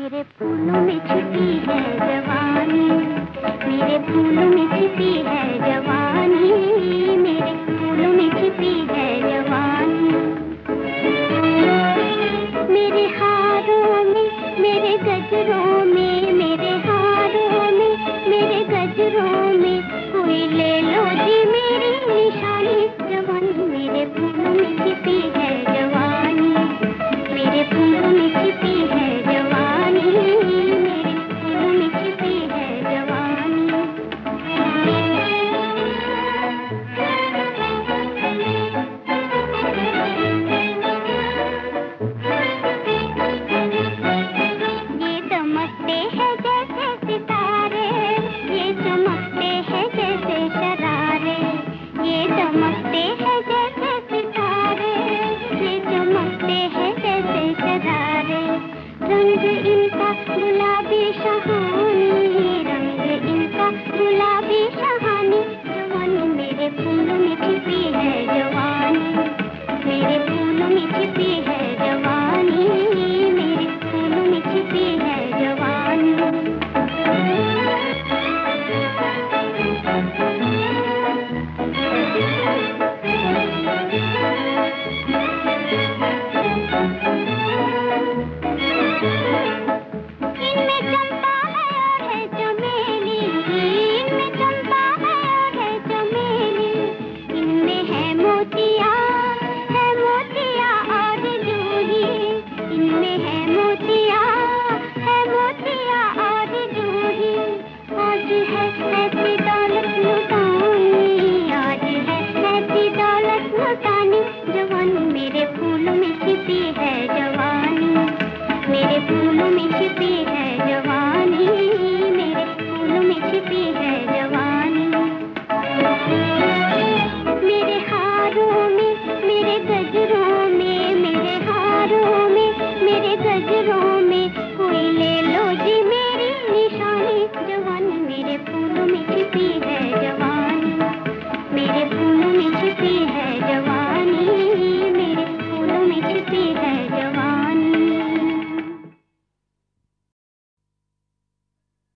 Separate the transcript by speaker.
Speaker 1: मेरे फूलों में छुपी है जवानी। मेरे फूलों में रंग इनका गुलाबी शहर है जवान।